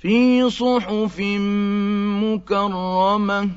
في صحف مكرمة